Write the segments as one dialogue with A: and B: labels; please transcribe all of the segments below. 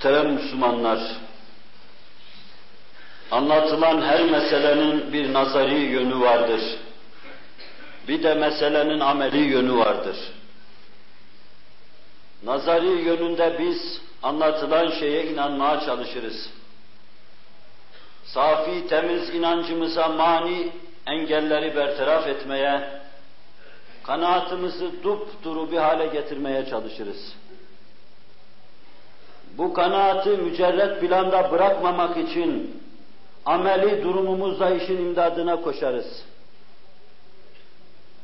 A: Muhterem Müslümanlar, anlatılan her meselenin bir nazari yönü vardır. Bir de meselenin ameli yönü vardır. Nazari yönünde biz anlatılan şeye inanmaya çalışırız. Safi, temiz inancımıza mani engelleri bertaraf etmeye, kanaatımızı dupduru bir hale getirmeye çalışırız. Bu kanaati mücerret planda bırakmamak için ameli durumumuzla işin imdadına koşarız.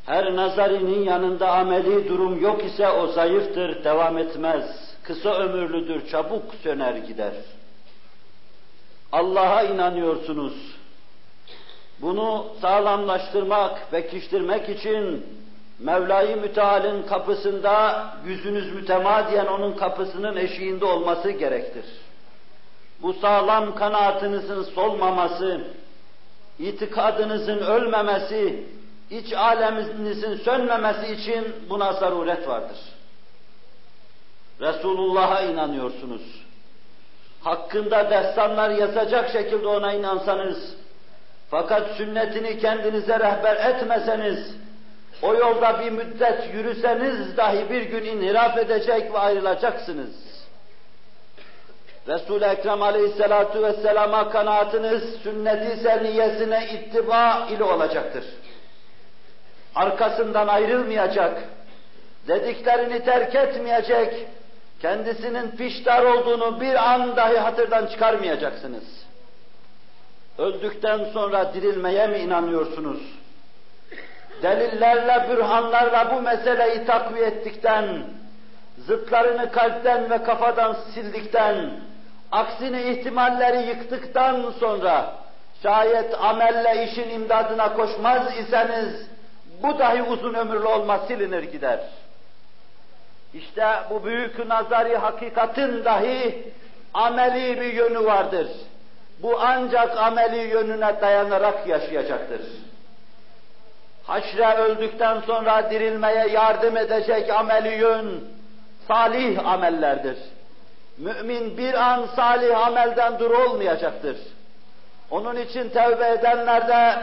A: Her nazarinin yanında ameli durum yok ise o zayıftır, devam etmez. Kısa ömürlüdür, çabuk söner gider. Allah'a inanıyorsunuz. Bunu sağlamlaştırmak, pekiştirmek için Mevla-i Müteal'in kapısında yüzünüz mütemadiyen onun kapısının eşiğinde olması gerektir. Bu sağlam kanaatinizin solmaması, itikadınızın ölmemesi, iç aleminizin sönmemesi için buna zaruret vardır. Resulullah'a inanıyorsunuz. Hakkında destanlar yazacak şekilde ona inansanız, fakat sünnetini kendinize rehber etmeseniz, o yolda bir müddet yürüseniz dahi bir gün inhiraf edecek ve ayrılacaksınız. Resul-i Ekrem aleyhissalatu vesselama kanaatiniz sünnet-i seniyesine ittiba ile olacaktır. Arkasından ayrılmayacak, dediklerini terk etmeyecek, kendisinin piştar olduğunu bir an dahi hatırdan çıkarmayacaksınız. Öldükten sonra dirilmeye mi inanıyorsunuz? Delillerle, bürhanlarla bu meseleyi takviye ettikten, zıtlarını kalpten ve kafadan sildikten, aksine ihtimalleri yıktıktan sonra, şayet amelle işin imdadına koşmaz iseniz, bu dahi uzun ömürlü olmaz, silinir gider. İşte bu büyük nazari hakikatin dahi ameli bir yönü vardır. Bu ancak ameli yönüne dayanarak yaşayacaktır haşre öldükten sonra dirilmeye yardım edecek ameli yön, salih amellerdir. Mümin bir an salih amelden dur olmayacaktır. Onun için tevbe edenlerde,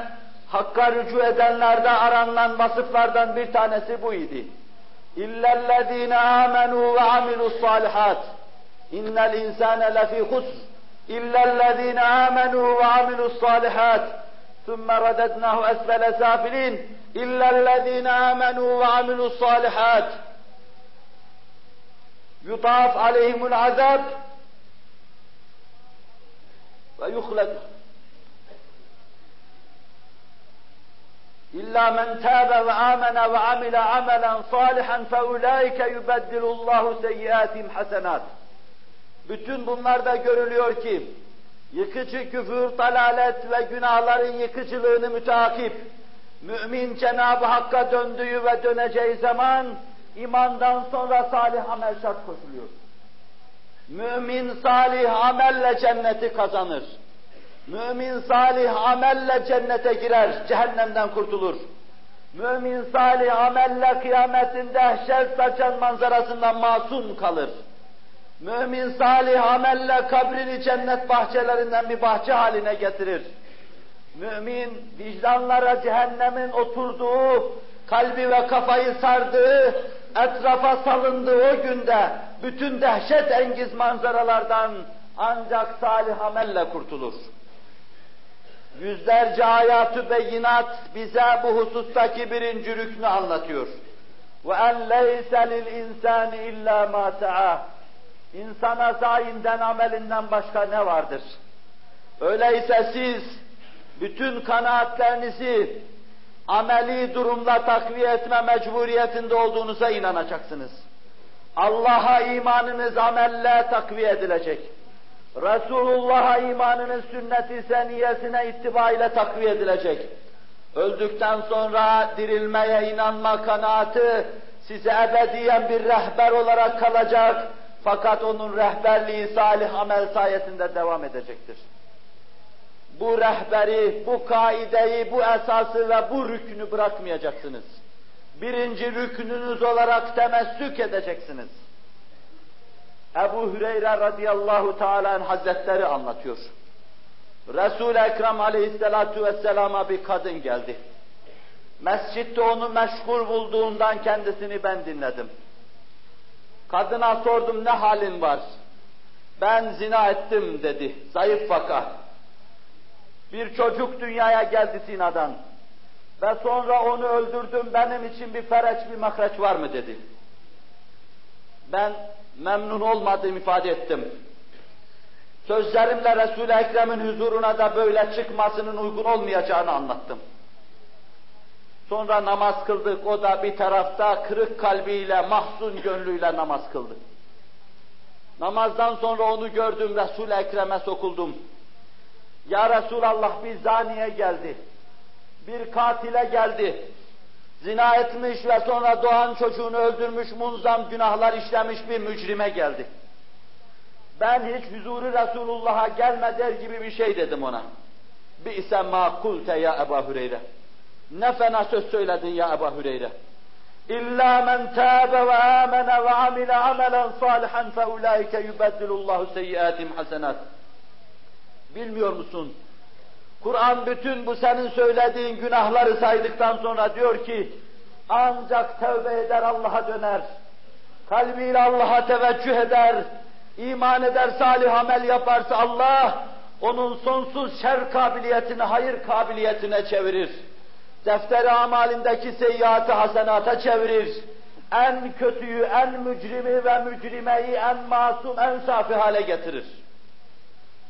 A: hakka rücu edenlerde aranılan vasıflardan bir tanesi bu idi. İllellezine amenu ve amilus salihat. İnnel insane lefî husr. İllellezine amenu ve amilus salihat. ثم رددناه أسفل سافلين إلا الذين آمنوا وعملوا الصالحات يطاف عليهم العذاب ويخلد إلا من تاب وآمن وعمل عملا صالحا فأولئك يبدل الله سيئاتهم حسنات. Bütün bunlarda görülüyor ki yıkıcı küfür, dalalet ve günahların yıkıcılığını müteakip, mümin Cenab-ı Hakk'a döndüğü ve döneceği zaman imandan sonra salih amel şart koşuluyor. Mümin salih amelle cenneti kazanır. Mümin salih amelle cennete girer, cehennemden kurtulur. Mümin salih amelle kıyametin dehşet saçan manzarasından masum kalır mümin salih amelle kabrini cennet bahçelerinden bir bahçe haline getirir. Mümin vicdanlara cehennemin oturduğu, kalbi ve kafayı sardığı, etrafa salındığı o günde bütün dehşet engiz manzaralardan ancak salih amelle kurtulur. Yüzlerce ayatü beyinat bize bu husustaki birinci rüknü anlatıyor. Ve en leyse lil insani illa ma sa'a. İnsana zayinden amelinden başka ne vardır? Öyleyse siz bütün kanaatlerinizi ameli durumla takviye etme mecburiyetinde olduğunuza inanacaksınız. Allah'a imanınız amelle takviye edilecek. Resulullah'a imanınız sünnet-i seniyesine ittiba ile takviye edilecek. Öldükten sonra dirilmeye inanma kanaati size ebediyen bir rehber olarak kalacak fakat onun rehberliği salih amel sayesinde devam edecektir. Bu rehberi, bu kaideyi, bu esası ve bu rükünü bırakmayacaksınız. Birinci rükününüz olarak temessük edeceksiniz. Ebu Hüreyre radıyallahu teala hazretleri anlatıyor. Resul-i Ekrem aleyhissalatu vesselama bir kadın geldi. Mescitte onu meşgul bulduğundan kendisini ben dinledim. Kadına sordum ne halin var? Ben zina ettim dedi. Zayıf vaka. Bir çocuk dünyaya geldi zinadan. Ve sonra onu öldürdüm. Benim için bir fereç, bir mahreç var mı dedi. Ben memnun olmadığımı ifade ettim. Sözlerimle Resul-i Ekrem'in huzuruna da böyle çıkmasının uygun olmayacağını anlattım. Sonra namaz kıldık. O da bir tarafta kırık kalbiyle, mahzun gönlüyle namaz kıldı. Namazdan sonra onu gördüm, Resul-i Ekrem'e sokuldum. Ya Resulallah bir zaniye geldi. Bir katile geldi. Zina etmiş ve sonra doğan çocuğunu öldürmüş, munzam günahlar işlemiş bir mücrime geldi. Ben hiç huzuru Resulullah'a gelme der gibi bir şey dedim ona. Bi'se ma kulte ya Ebu Hüreyre. Ne fena söz söyledin ya Ebu Hüreyre. İlla men tâbe ve âmene ve amile amelen salihan fe ulaike yubeddilullahu seyyiatim hasenat. Bilmiyor musun? Kur'an bütün bu senin söylediğin günahları saydıktan sonra diyor ki ancak tövbe eder Allah'a döner. Kalbiyle Allah'a teveccüh eder. iman eder salih amel yaparsa Allah onun sonsuz şer kabiliyetini hayır kabiliyetine çevirir defteri amalindeki seyyiatı hasenata çevirir. En kötüyü, en mücrimi ve mücrimeyi en masum, en safi hale getirir.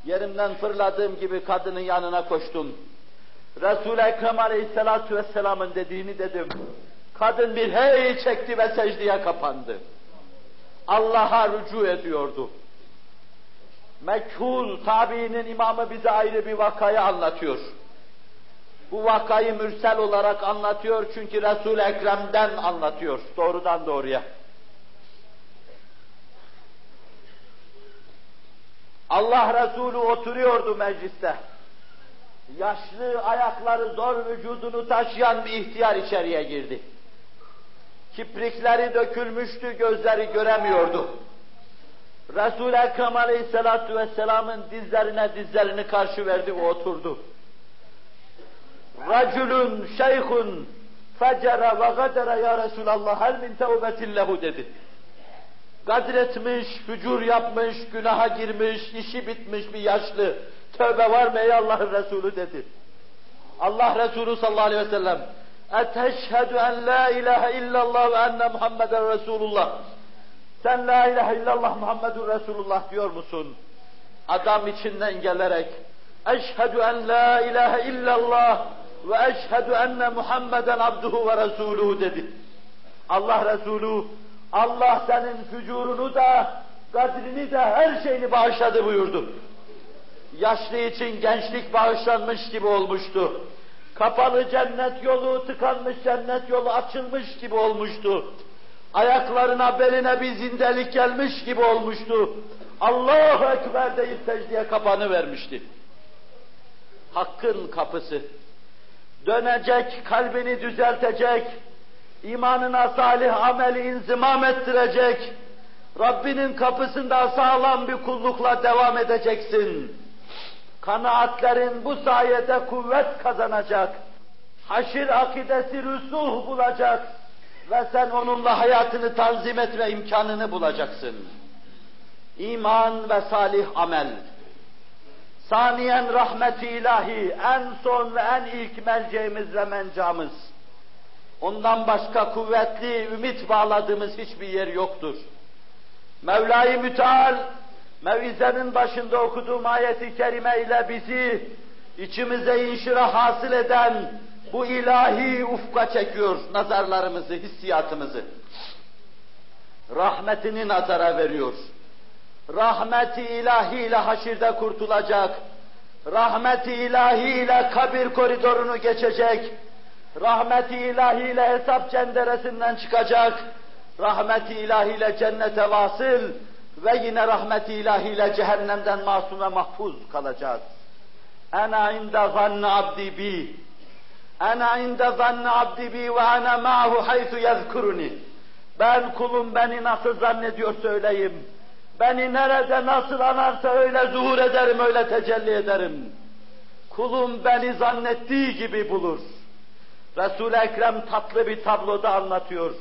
A: Yerimden fırladığım gibi kadının yanına koştum. Resul-i Ekrem Aleyhisselatü Vesselam'ın dediğini dedim. Kadın bir hey çekti ve secdeye kapandı. Allah'a rücu ediyordu. Mekhul tabiinin imamı bize ayrı bir vakayı anlatıyor. Bu vakayı mürsel olarak anlatıyor çünkü Resul-i Ekrem'den anlatıyor doğrudan doğruya. Allah Resulü oturuyordu mecliste. Yaşlı ayakları zor vücudunu taşıyan bir ihtiyar içeriye girdi. Kiprikleri dökülmüştü, gözleri göremiyordu. Resul-i Ekrem Aleyhisselatü Vesselam'ın dizlerine dizlerini karşı verdi, o oturdu. Racülün şeyhun fecere ve gadere ya Resulallah hel min tevbetin lehu dedi. Gadretmiş, fücur yapmış, günaha girmiş, işi bitmiş bir yaşlı. Tövbe var mı ey Allah'ın Resulü dedi. Allah Resulü sallallahu aleyhi ve sellem Eteşhedü en la ilahe illallah ve enne Muhammeden Resulullah. Sen la ilahe illallah Muhammedun Resulullah diyor musun? Adam içinden gelerek Eşhedü en la ilahe illallah ve eşhedü enne Muhammeden abduhu ve resuluhu dedi. Allah Resulü, Allah senin fücurunu da, kadrini de her şeyini bağışladı buyurdu. Yaşlı için gençlik bağışlanmış gibi olmuştu. Kapalı cennet yolu, tıkanmış cennet yolu açılmış gibi olmuştu. Ayaklarına, beline bir zindelik gelmiş gibi olmuştu. Allahu Ekber deyip secdeye kapanı vermişti. Hakkın kapısı, dönecek, kalbini düzeltecek, imanına salih ameli inzimam ettirecek, Rabbinin kapısında sağlam bir kullukla devam edeceksin. Kanaatlerin bu sayede kuvvet kazanacak. Haşir akidesi rüsuh bulacak ve sen onunla hayatını tanzim etme imkanını bulacaksın. İman ve salih amel. Saniyen rahmeti ilahi, en son ve en ilk merceğimiz ve mencamız. Ondan başka kuvvetli, ümit bağladığımız hiçbir yer yoktur. Mevla-i Müteal, mevizenin başında okuduğum ayeti kerime ile bizi içimize inşirah hasıl eden bu ilahi ufka çekiyor nazarlarımızı, hissiyatımızı. Rahmetini nazara veriyor rahmeti ilahiyle haşirde kurtulacak, rahmeti ilahiyle kabir koridorunu geçecek, rahmeti ilahiyle hesap cenderesinden çıkacak, rahmeti ilahiyle cennete vasıl ve yine rahmeti ilahiyle cehennemden masum ve mahfuz kalacağız. Ana inde zanne abdi bi. Ana inde zanne abdi bi ve ana ma'hu haythu yezkuruni. Ben kulum beni nasıl zannediyor söyleyeyim Beni nerede nasıl anarsa öyle zuhur ederim, öyle tecelli ederim. Kulum beni zannettiği gibi bulur. Resul-i Ekrem tatlı bir tabloda anlatıyor.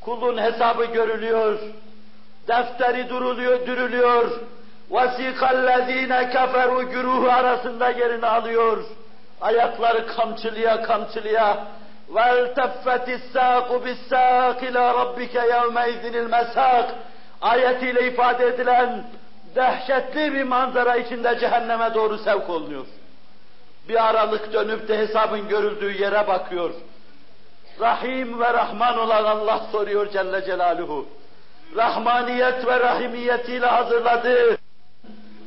A: Kulun hesabı görülüyor, defteri duruluyor, dürülüyor. وَسِقَ الَّذ۪ينَ كَفَرُوا güruhu arasında yerini alıyor. Ayakları kamçılıya kamçılıya وَالْتَفَّتِ السَّاقُ بِالسَّاقِ لَا رَبِّكَ يَوْمَيْذٍ الْمَسَاقِ ayetiyle ifade edilen dehşetli bir manzara içinde cehenneme doğru sevk olunuyor. Bir aralık dönüp de hesabın görüldüğü yere bakıyor. Rahim ve Rahman olan Allah soruyor Celle Celaluhu. Rahmaniyet ve rahimiyetiyle hazırladığı,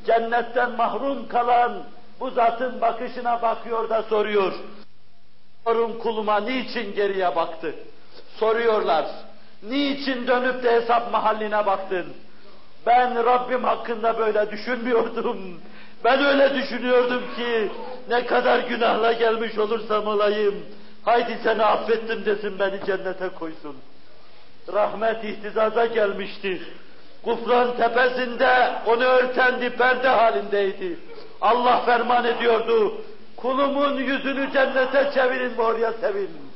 A: cennetten mahrum kalan bu zatın bakışına bakıyor da soruyor. Sorun kuluma niçin geriye baktı? Soruyorlar. Niçin dönüp de hesap mahalline baktın? Ben Rabbim hakkında böyle düşünmüyordum. Ben öyle düşünüyordum ki ne kadar günahla gelmiş olursam olayım. Haydi seni affettim desin beni cennete koysun. Rahmet ihtizaza gelmişti. Kufran tepesinde onu örten bir perde halindeydi. Allah ferman ediyordu. Kulumun yüzünü cennete çevirin ve oraya sevin.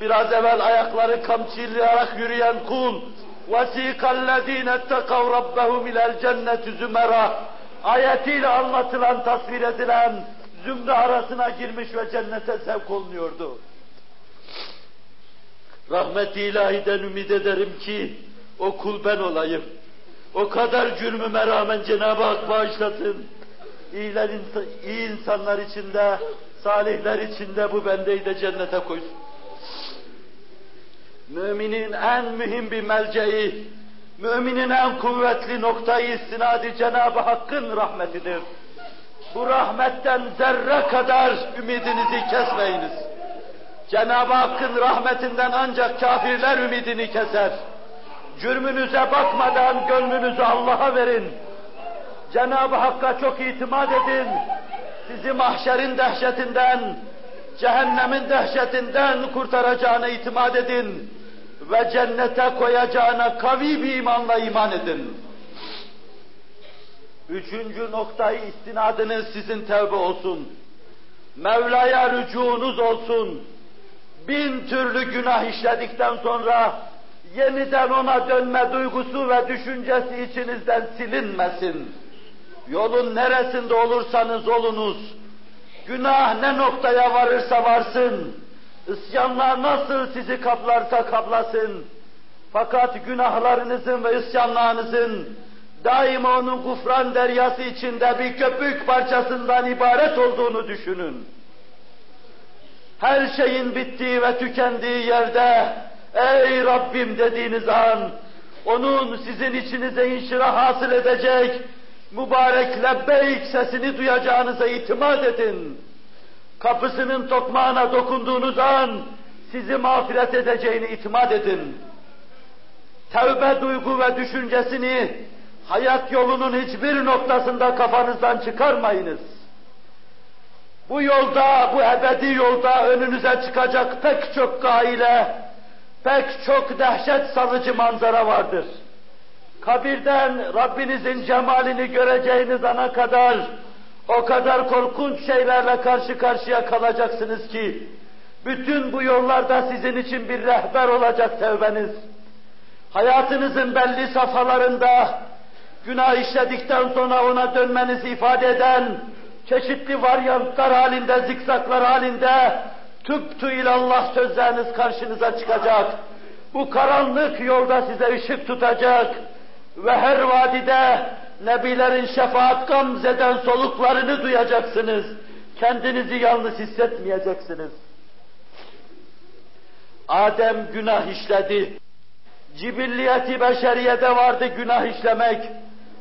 A: Biraz evvel ayakları kamçılayarak yürüyen kul وَسِيقَ الَّذ۪ينَ اتَّقَوْ رَبَّهُمْ اِلَى الْجَنَّةِ زُمَرًا ayetiyle anlatılan, tasvir edilen zümre arasına girmiş ve cennete sevk olunuyordu. Rahmet-i ilahiden ümit ederim ki o kul ben olayım. O kadar cürmüme rağmen Cenab-ı Hak bağışlasın. İyiler, iyi insanlar içinde, salihler içinde bu bendeyi de cennete koysun. Müminin en mühim bir melceği, müminin en kuvvetli noktayı istinadi Cenab-ı Hakk'ın rahmetidir. Bu rahmetten zerre kadar ümidinizi kesmeyiniz. Cenab-ı Hakk'ın rahmetinden ancak kafirler ümidini keser. Cürmünüze bakmadan gönlünüzü Allah'a verin. Cenab-ı Hakk'a çok itimat edin. Sizi mahşerin dehşetinden, cehennemin dehşetinden kurtaracağına itimat edin ve cennete koyacağına kavi bir imanla iman edin. Üçüncü noktayı istinadınız sizin tevbe olsun. Mevla'ya rücuğunuz olsun. Bin türlü günah işledikten sonra yeniden ona dönme duygusu ve düşüncesi içinizden silinmesin. Yolun neresinde olursanız olunuz, günah ne noktaya varırsa varsın, isyanlar nasıl sizi kaplarsa kaplasın, fakat günahlarınızın ve isyanlarınızın daima onun gufran deryası içinde bir köpük parçasından ibaret olduğunu düşünün. Her şeyin bittiği ve tükendiği yerde, ey Rabbim dediğiniz an, onun sizin içinize inşirah hasıl edecek, mübarek lebbeyk sesini duyacağınıza itimat edin. Kapısının tokmağına dokunduğunuz an, sizi mağfiret edeceğini itimat edin. Tevbe duygu ve düşüncesini hayat yolunun hiçbir noktasında kafanızdan çıkarmayınız. Bu yolda, bu ebedi yolda önünüze çıkacak pek çok gaile, pek çok dehşet salıcı manzara vardır. Kabirden Rabbinizin cemalini göreceğiniz ana kadar o kadar korkunç şeylerle karşı karşıya kalacaksınız ki bütün bu yollarda sizin için bir rehber olacak tevbeniz. Hayatınızın belli safhalarında günah işledikten sonra ona dönmenizi ifade eden çeşitli varyantlar halinde, zikzaklar halinde tüptü ilallah sözleriniz karşınıza çıkacak. Bu karanlık yolda size ışık tutacak ve her vadide Nebilerin şefaat gamzeden soluklarını duyacaksınız. Kendinizi yalnız hissetmeyeceksiniz. Adem günah işledi. Cibilliyeti beşeriyede vardı günah işlemek.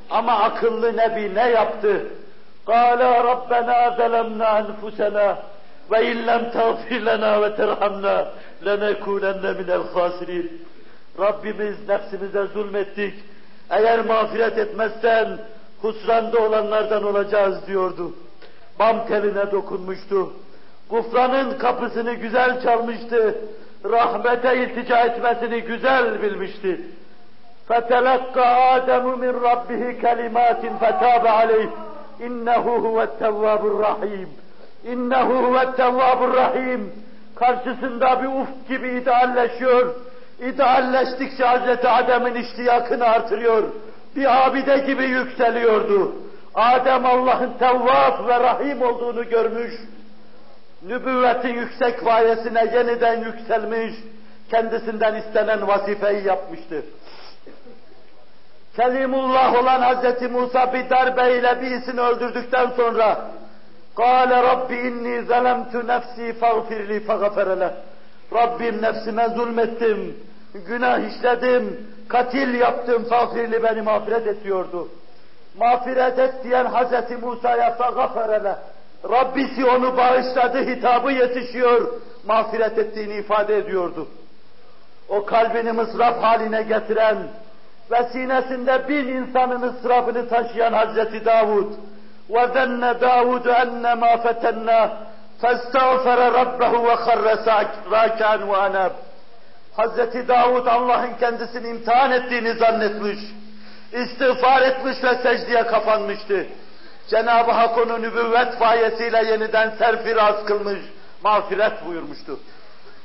A: Ama akıllı Nebi ne yaptı? قَالَ رَبَّنَا ظَلَمْنَا أَنْفُسَنَا وَاِنْ لَمْ تَغْفِرْ لَنَا وَتَرْحَمْنَا لَنَكُونَنَّ مِنَ الْخَاسِرِينَ Rabbimiz nefsimize zulmettik. Eğer mağfiret etmezsen husranda olanlardan olacağız diyordu. Bam teline dokunmuştu. Gufranın kapısını güzel çalmıştı. Rahmete iltica etmesini güzel bilmişti. فتلقى آدم من ربه كلمات فتاب عليه إنه هو التواب الرحيم إنه هو التواب الرحيم karşısında bir ufk gibi idealleşiyor. İdealleştikçe Hazreti Adem'in iştiyakını artırıyor. Bir abide gibi yükseliyordu. Adem Allah'ın Tevvab ve Rahim olduğunu görmüş. Nübüvvetin yüksek vayesine yeniden yükselmiş. Kendisinden istenen vazifeyi yapmıştı. Kelimullah olan Hazreti Musa bir darbeyle birisini öldürdükten sonra قال Rabbi inni zalemtu nefsi fagfirli fagafere Rabbim nefsime zulmettim, günah işledim, katil yaptım, fagfirli beni mağfiret et diyordu. Mağfiret et diyen Hazreti Musa'ya fagafere Rabbisi onu bağışladı hitabı yetişiyor, mağfiret ettiğini ifade ediyordu. O kalbini mısraf haline getiren ve sinesinde bin insanın ısrafını taşıyan Hazreti Davud, وَذَنَّ دَاوُدُ أَنَّمَا فَتَنَّا فَاسْتَغْفَرَ رَبَّهُ وَخَرَّ رَاكَانْ وَأَنَبْ Hazreti Davud Allah'ın kendisini imtihan ettiğini zannetmiş, istiğfar etmiş ve secdeye kapanmıştı. Cenab-ı Hak onu nübüvvet fayesiyle yeniden serfiraz kılmış, mağfiret buyurmuştu.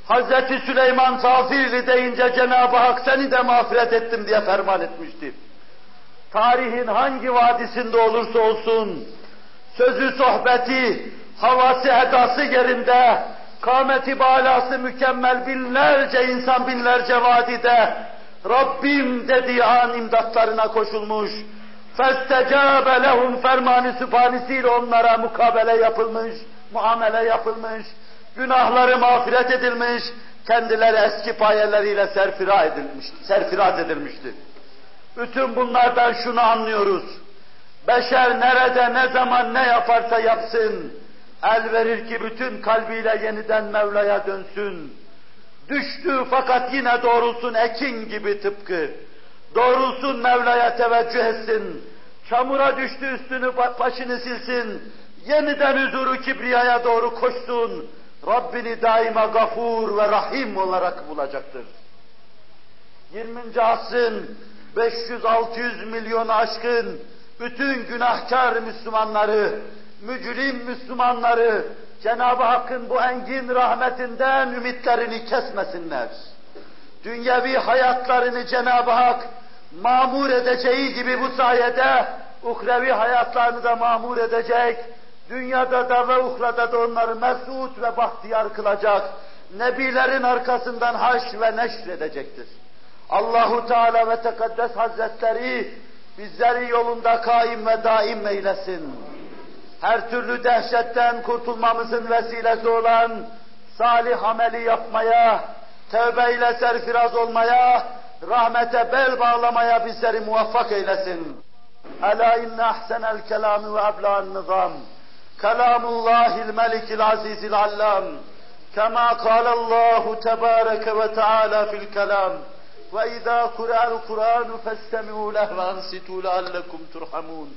A: Hazreti Süleyman Safirli deyince Cenab-ı Hak seni de mağfiret ettim diye ferman etmişti. Tarihin hangi vadisinde olursa olsun, sözü sohbeti, havası edası yerinde, kâmeti balası mükemmel binlerce insan binlerce vadide, Rabbim dediği an imdatlarına koşulmuş, فَاسْتَجَابَ لَهُمْ fermanı sübhanesiyle onlara mukabele yapılmış, muamele yapılmış, günahları mağfiret edilmiş, kendileri eski payeleriyle serfira edilmiş, serfiraz edilmiştir. Bütün bunlardan şunu anlıyoruz. Beşer nerede, ne zaman, ne yaparsa yapsın, el verir ki bütün kalbiyle yeniden Mevla'ya dönsün. Düştü fakat yine doğrulsun ekin gibi tıpkı. Doğrulsun Mevla'ya teveccüh etsin. Çamura düştü üstünü başını silsin. Yeniden huzuru kibriyaya doğru koşsun. Rabbini daima gafur ve rahim olarak bulacaktır. 20. asrın 500-600 milyonu aşkın bütün günahkar Müslümanları, mücrim Müslümanları Cenab-ı Hakk'ın bu engin rahmetinden ümitlerini kesmesinler. Dünyevi hayatlarını Cenab-ı Hak mamur edeceği gibi bu sayede uhrevi hayatlarını da mamur edecek, dünyada da ve uhrada da onları mesut ve bahtiyar kılacak, nebilerin arkasından haş ve neşr edecektir. Allahu Teala ve Tekaddes Hazretleri bizleri yolunda kaim ve daim eylesin Her türlü dehşetten kurtulmamızın vesilesi olan salih ameli yapmaya, tövbeyle serfiraz olmaya, rahmete bel bağlamaya bizleri muvaffak eylesin. Ela inne ahsenel kelami ve ebla'n nizam. Kelamullahil melikil azizil allam. Kema kâlallahu tebâreke ve teâlâ fil kelam. وإذا قرأ القرآن فاستمعوا له وأنصتوا لعلكم ترحمون